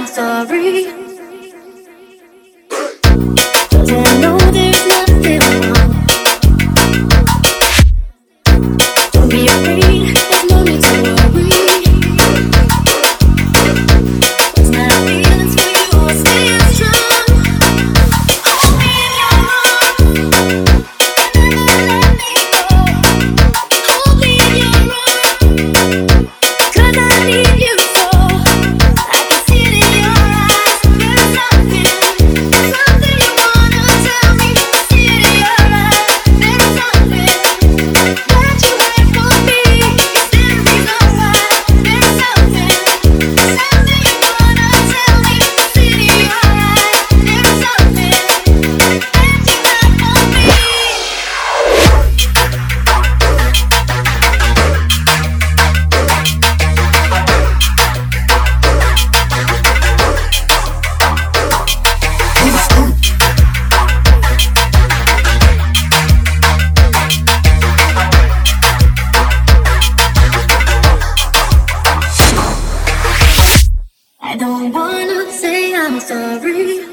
I'm sorry. sorry.